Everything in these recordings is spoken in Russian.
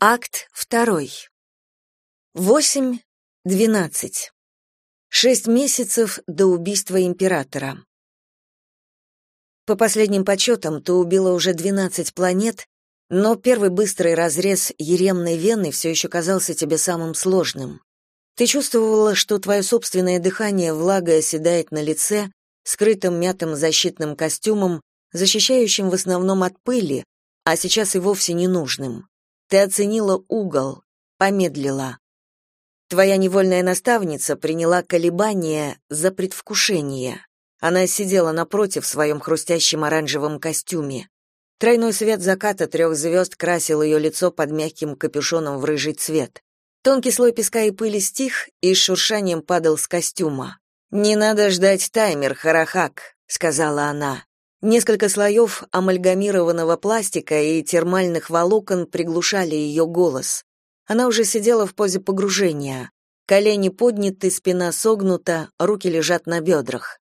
Акт второй. Восемь, двенадцать. Шесть месяцев до убийства императора. По последним подсчетам, ты убила уже двенадцать планет, но первый быстрый разрез еремной вены все еще казался тебе самым сложным. Ты чувствовала, что твое собственное дыхание влагой оседает на лице, скрытым мятым защитным костюмом, защищающим в основном от пыли, а сейчас и вовсе ненужным. Ты оценила угол, помедлила. Твоя невольная наставница приняла колебания за предвкушение. Она сидела напротив в своем хрустящем оранжевом костюме. Тройной свет заката трех звезд красил ее лицо под мягким капюшоном в рыжий цвет. Тонкий слой песка и пыли стих и с шуршанием падал с костюма. «Не надо ждать таймер, Харахак», — сказала она. Несколько слоев амальгамированного пластика и термальных волокон приглушали ее голос. Она уже сидела в позе погружения. Колени подняты, спина согнута, руки лежат на бедрах.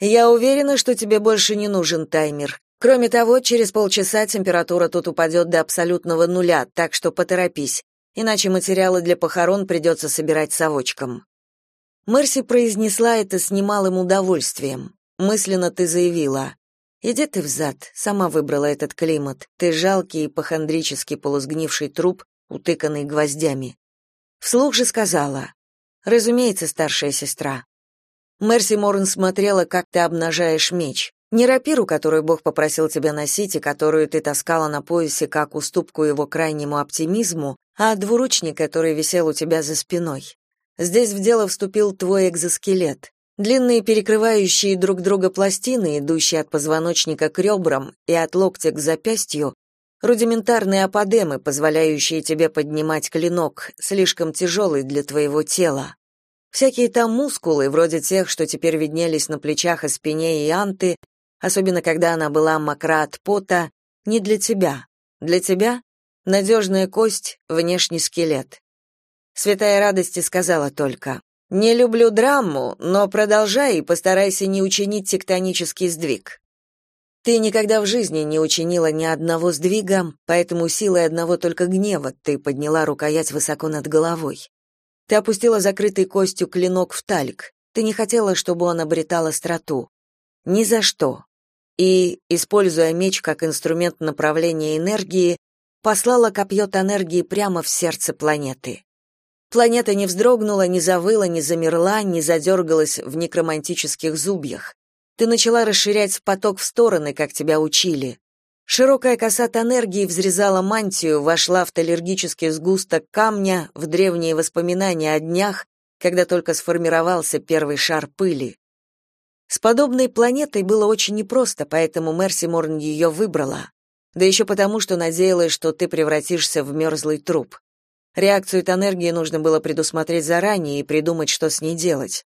«Я уверена, что тебе больше не нужен таймер. Кроме того, через полчаса температура тут упадет до абсолютного нуля, так что поторопись, иначе материалы для похорон придется собирать совочком». Мерси произнесла это с немалым удовольствием. Мысленно ты заявила. Иди ты взад, сама выбрала этот климат. Ты жалкий и похондрический полусгнивший труп, утыканный гвоздями. Вслух же сказала: "Разумеется, старшая сестра". Мерси Морн смотрела, как ты обнажаешь меч. Не рапиру, которую Бог попросил тебя носить и которую ты таскала на поясе как уступку его крайнему оптимизму, а двуручник, который висел у тебя за спиной. Здесь в дело вступил твой экзоскелет. Длинные перекрывающие друг друга пластины, идущие от позвоночника к ребрам и от локтя к запястью, рудиментарные аподемы, позволяющие тебе поднимать клинок, слишком тяжелый для твоего тела. Всякие там мускулы, вроде тех, что теперь виднелись на плечах и спине и анты, особенно когда она была мокра от пота, не для тебя. Для тебя — надежная кость, внешний скелет. Святая радости сказала только, не люблю драму, но продолжай и постарайся не учинить тектонический сдвиг. Ты никогда в жизни не учинила ни одного сдвига, поэтому силой одного только гнева ты подняла рукоять высоко над головой. Ты опустила закрытой костью клинок в тальк. Ты не хотела, чтобы он обретал остроту. Ни за что. И, используя меч как инструмент направления энергии, послала копье энергии прямо в сердце планеты. Планета не вздрогнула, не завыла, не замерла, не задергалась в некромантических зубьях. Ты начала расширять поток в стороны, как тебя учили. Широкая коса энергии взрезала мантию, вошла в талергический сгусток камня, в древние воспоминания о днях, когда только сформировался первый шар пыли. С подобной планетой было очень непросто, поэтому Мерси Морн ее выбрала. Да еще потому, что надеялась, что ты превратишься в мерзлый труп. Реакцию энергии нужно было предусмотреть заранее и придумать, что с ней делать.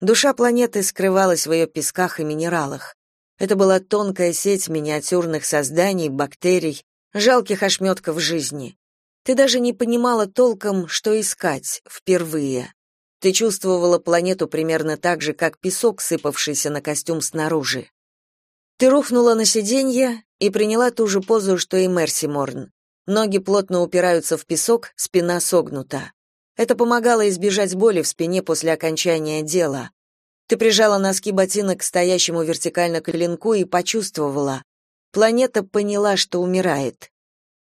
Душа планеты скрывалась в ее песках и минералах. Это была тонкая сеть миниатюрных созданий, бактерий, жалких ошметков жизни. Ты даже не понимала толком, что искать впервые. Ты чувствовала планету примерно так же, как песок, сыпавшийся на костюм снаружи. Ты рухнула на сиденье и приняла ту же позу, что и Мерси Морн. Ноги плотно упираются в песок, спина согнута. Это помогало избежать боли в спине после окончания дела. Ты прижала носки ботинок к стоящему вертикально клинку и почувствовала. Планета поняла, что умирает.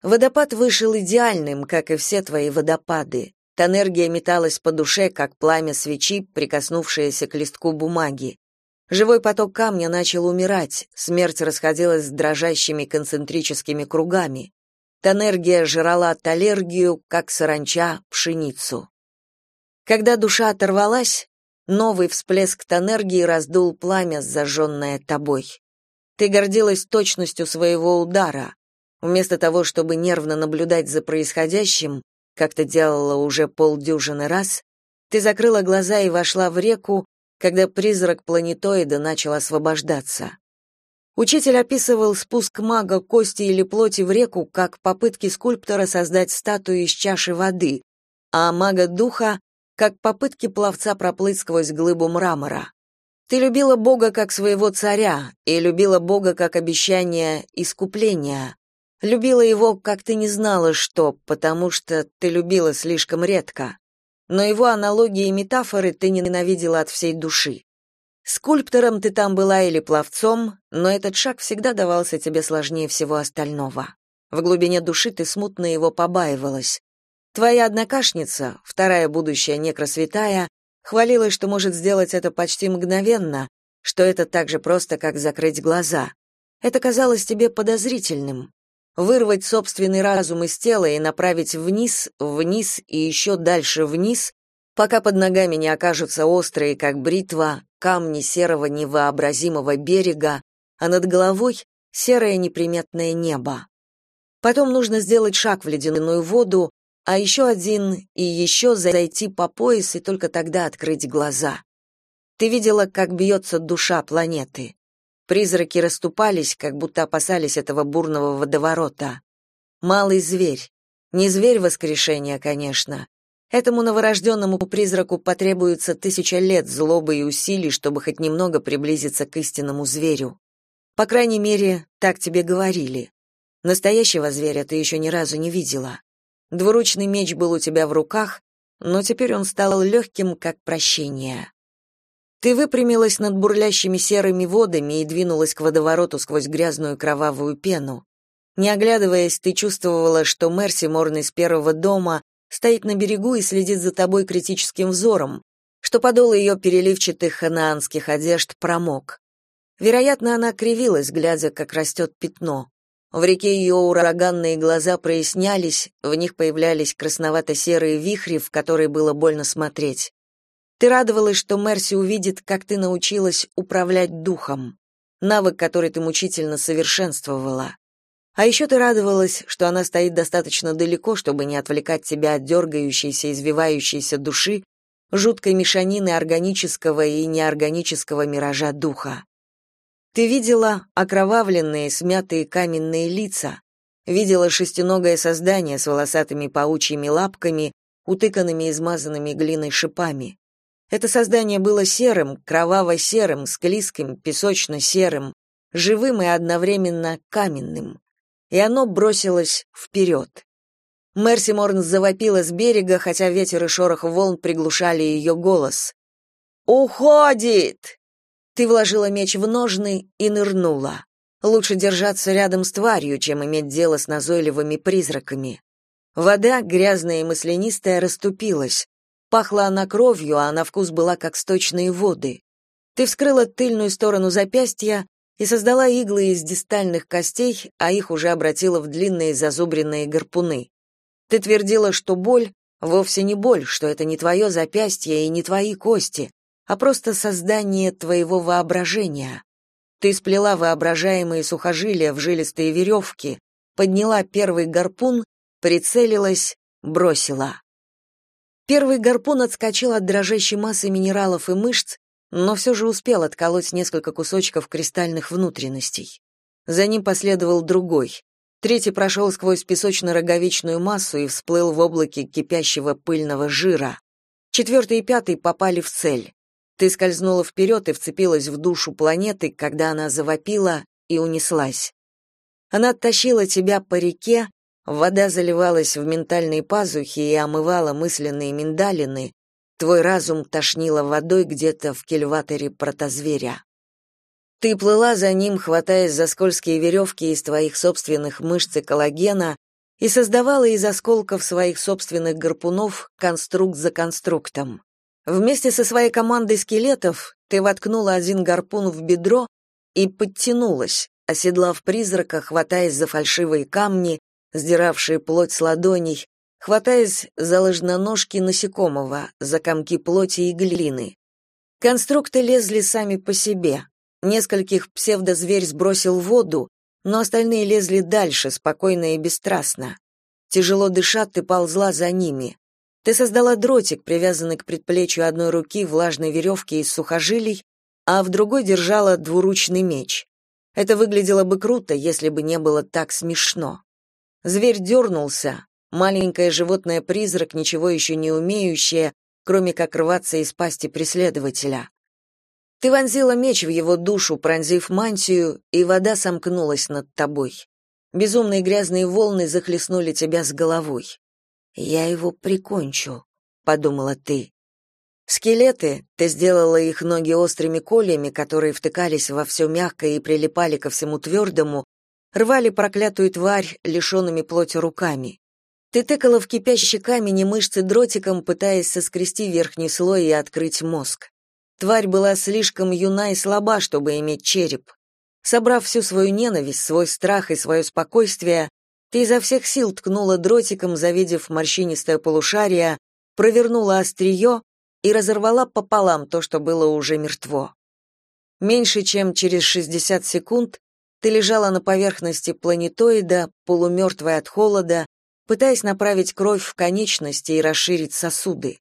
Водопад вышел идеальным, как и все твои водопады. Энергия металась по душе, как пламя свечи, прикоснувшееся к листку бумаги. Живой поток камня начал умирать, смерть расходилась с дрожащими концентрическими кругами. Энергия жрала талергию, как саранча пшеницу. Когда душа оторвалась, новый всплеск энергии раздул пламя, зажженное тобой. Ты гордилась точностью своего удара. Вместо того, чтобы нервно наблюдать за происходящим, как ты делала уже полдюжины раз, ты закрыла глаза и вошла в реку, когда призрак планетоида начал освобождаться. Учитель описывал спуск мага кости или плоти в реку как попытки скульптора создать статую из чаши воды, а мага духа как попытки пловца проплыть сквозь глыбу мрамора. Ты любила Бога как своего царя и любила Бога как обещание искупления. Любила его, как ты не знала что, потому что ты любила слишком редко. Но его аналогии и метафоры ты ненавидела от всей души. Скульптором ты там была или пловцом, но этот шаг всегда давался тебе сложнее всего остального. В глубине души ты смутно его побаивалась. Твоя однокашница, вторая будущая некросвятая, хвалилась, что может сделать это почти мгновенно, что это так же просто, как закрыть глаза. Это казалось тебе подозрительным. Вырвать собственный разум из тела и направить вниз, вниз и еще дальше вниз, пока под ногами не окажутся острые, как бритва, камни серого невообразимого берега, а над головой серое неприметное небо. Потом нужно сделать шаг в ледяную воду, а еще один и еще зайти по пояс и только тогда открыть глаза. Ты видела, как бьется душа планеты. Призраки расступались, как будто опасались этого бурного водоворота. Малый зверь. Не зверь воскрешения, конечно. Этому новорожденному призраку потребуется тысяча лет злобы и усилий, чтобы хоть немного приблизиться к истинному зверю. По крайней мере, так тебе говорили. Настоящего зверя ты еще ни разу не видела. Двуручный меч был у тебя в руках, но теперь он стал легким, как прощение. Ты выпрямилась над бурлящими серыми водами и двинулась к водовороту сквозь грязную кровавую пену. Не оглядываясь, ты чувствовала, что Мерси Морн из первого дома стоит на берегу и следит за тобой критическим взором, что подол ее переливчатых ханаанских одежд промок. Вероятно, она кривилась, глядя, как растет пятно. В реке ее ураганные глаза прояснялись, в них появлялись красновато-серые вихри, в которые было больно смотреть. Ты радовалась, что Мерси увидит, как ты научилась управлять духом, навык, который ты мучительно совершенствовала. А еще ты радовалась, что она стоит достаточно далеко, чтобы не отвлекать тебя от дергающейся, извивающейся души, жуткой мешанины органического и неорганического миража духа. Ты видела окровавленные, смятые каменные лица, видела шестиногое создание с волосатыми паучьими лапками, утыканными измазанными глиной шипами. Это создание было серым, кроваво-серым, склизким, песочно-серым, живым и одновременно каменным и оно бросилось вперед. Мерси Морн завопила с берега, хотя ветер и шорох волн приглушали ее голос. «Уходит!» Ты вложила меч в ножны и нырнула. Лучше держаться рядом с тварью, чем иметь дело с назойливыми призраками. Вода, грязная и маслянистая, расступилась. Пахла она кровью, а на вкус была как сточные воды. Ты вскрыла тыльную сторону запястья и создала иглы из дистальных костей, а их уже обратила в длинные зазубренные гарпуны. Ты твердила, что боль вовсе не боль, что это не твое запястье и не твои кости, а просто создание твоего воображения. Ты сплела воображаемые сухожилия в жилистые веревки, подняла первый гарпун, прицелилась, бросила. Первый гарпун отскочил от дрожащей массы минералов и мышц но все же успел отколоть несколько кусочков кристальных внутренностей. За ним последовал другой. Третий прошел сквозь песочно-роговичную массу и всплыл в облаке кипящего пыльного жира. Четвертый и пятый попали в цель. Ты скользнула вперед и вцепилась в душу планеты, когда она завопила и унеслась. Она оттащила тебя по реке, вода заливалась в ментальные пазухи и омывала мысленные миндалины, Твой разум тошнило водой где-то в кильваторе протозверя. Ты плыла за ним, хватаясь за скользкие веревки из твоих собственных мышц и коллагена, и создавала из осколков своих собственных гарпунов конструкт за конструктом. Вместе со своей командой скелетов ты воткнула один гарпун в бедро и подтянулась, оседлав призрака, хватаясь за фальшивые камни, сдиравшие плоть с ладоней, хватаясь за ложноножки насекомого, за комки плоти и глины. Конструкты лезли сами по себе. Нескольких псевдозверь сбросил в воду, но остальные лезли дальше, спокойно и бесстрастно. Тяжело дыша, ты ползла за ними. Ты создала дротик, привязанный к предплечью одной руки влажной веревки из сухожилий, а в другой держала двуручный меч. Это выглядело бы круто, если бы не было так смешно. Зверь дернулся, Маленькое животное-призрак, ничего еще не умеющее, кроме как рваться из пасти преследователя. Ты вонзила меч в его душу, пронзив мантию, и вода сомкнулась над тобой. Безумные грязные волны захлестнули тебя с головой. «Я его прикончу», — подумала ты. Скелеты, ты сделала их ноги острыми кольями, которые втыкались во все мягкое и прилипали ко всему твердому, рвали проклятую тварь лишенными плоти руками. Ты тыкала в кипящий камень и мышцы дротиком, пытаясь соскрести верхний слой и открыть мозг. Тварь была слишком юна и слаба, чтобы иметь череп. Собрав всю свою ненависть, свой страх и свое спокойствие, ты изо всех сил ткнула дротиком, завидев морщинистое полушарие, провернула острие и разорвала пополам то, что было уже мертво. Меньше чем через 60 секунд ты лежала на поверхности планетоида, полумертвая от холода, пытаясь направить кровь в конечности и расширить сосуды.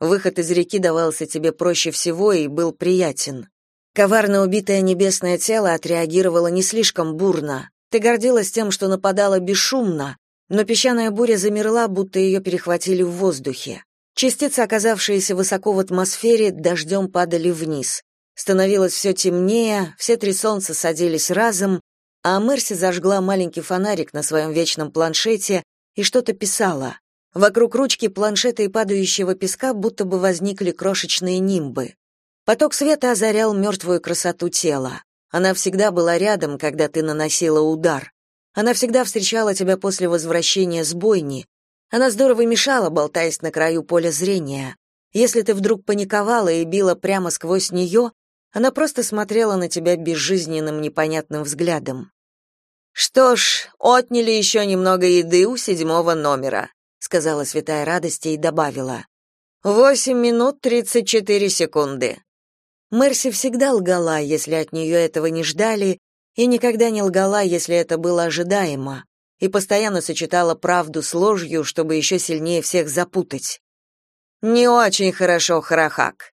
Выход из реки давался тебе проще всего и был приятен. Коварно убитое небесное тело отреагировало не слишком бурно. Ты гордилась тем, что нападала бесшумно, но песчаная буря замерла, будто ее перехватили в воздухе. Частицы, оказавшиеся высоко в атмосфере, дождем падали вниз. Становилось все темнее, все три солнца садились разом, а Мерси зажгла маленький фонарик на своем вечном планшете и что-то писала. Вокруг ручки планшета и падающего песка будто бы возникли крошечные нимбы. Поток света озарял мертвую красоту тела. Она всегда была рядом, когда ты наносила удар. Она всегда встречала тебя после возвращения с бойни. Она здорово мешала, болтаясь на краю поля зрения. Если ты вдруг паниковала и била прямо сквозь нее, она просто смотрела на тебя безжизненным непонятным взглядом. «Что ж, отняли еще немного еды у седьмого номера», сказала святая радости и добавила. «Восемь минут тридцать четыре секунды. Мерси всегда лгала, если от нее этого не ждали, и никогда не лгала, если это было ожидаемо, и постоянно сочетала правду с ложью, чтобы еще сильнее всех запутать. «Не очень хорошо, Харахак».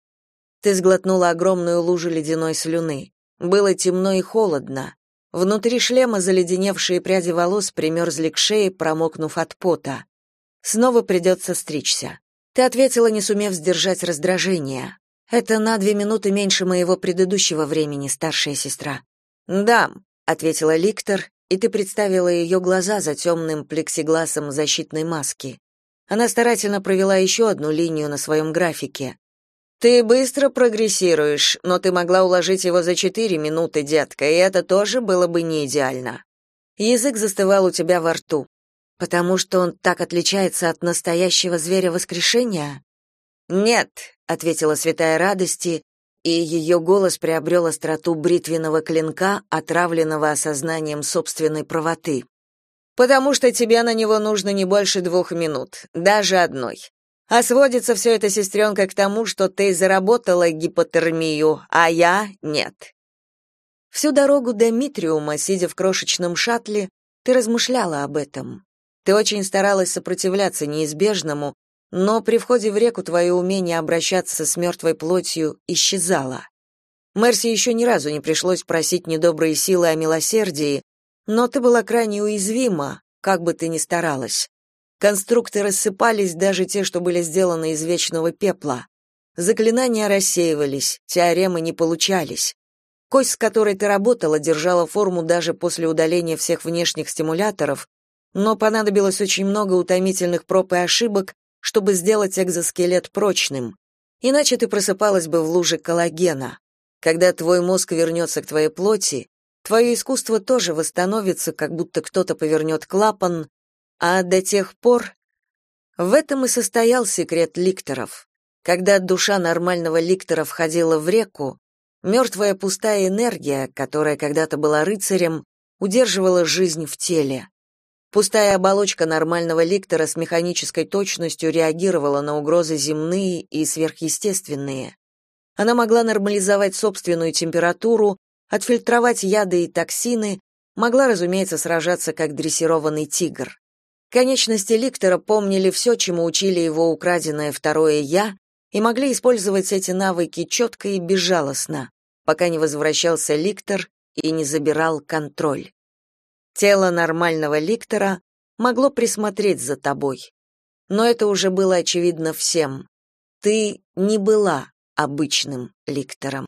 Ты сглотнула огромную лужу ледяной слюны. Было темно и холодно. Внутри шлема заледеневшие пряди волос примерзли к шее, промокнув от пота. Снова придется стричься. Ты ответила, не сумев сдержать раздражение. Это на две минуты меньше моего предыдущего времени, старшая сестра. Да, ответила Ликтор, и ты представила ее глаза за темным плексигласом защитной маски. Она старательно провела еще одну линию на своем графике. Ты быстро прогрессируешь, но ты могла уложить его за четыре минуты, детка, и это тоже было бы не идеально. Язык застывал у тебя во рту. Потому что он так отличается от настоящего зверя воскрешения? Нет, ответила святая радости, и ее голос приобрел остроту бритвенного клинка, отравленного осознанием собственной правоты. Потому что тебе на него нужно не больше двух минут, даже одной. А сводится все это, сестренка, к тому, что ты заработала гипотермию, а я нет. Всю дорогу до Митриума, сидя в крошечном шаттле, ты размышляла об этом. Ты очень старалась сопротивляться неизбежному, но при входе в реку твое умение обращаться с мертвой плотью исчезало. Мерси еще ни разу не пришлось просить недобрые силы о милосердии, но ты была крайне уязвима, как бы ты ни старалась. Конструкты рассыпались, даже те, что были сделаны из вечного пепла. Заклинания рассеивались, теоремы не получались. Кость, с которой ты работала, держала форму даже после удаления всех внешних стимуляторов, но понадобилось очень много утомительных проб и ошибок, чтобы сделать экзоскелет прочным. Иначе ты просыпалась бы в луже коллагена. Когда твой мозг вернется к твоей плоти, твое искусство тоже восстановится, как будто кто-то повернет клапан, а до тех пор... В этом и состоял секрет ликторов. Когда душа нормального ликтора входила в реку, мертвая пустая энергия, которая когда-то была рыцарем, удерживала жизнь в теле. Пустая оболочка нормального ликтора с механической точностью реагировала на угрозы земные и сверхъестественные. Она могла нормализовать собственную температуру, отфильтровать яды и токсины, могла, разумеется, сражаться как дрессированный тигр. Конечности ликтора помнили все, чему учили его украденное второе «я», и могли использовать эти навыки четко и безжалостно, пока не возвращался ликтор и не забирал контроль. Тело нормального ликтора могло присмотреть за тобой. Но это уже было очевидно всем. Ты не была обычным ликтором.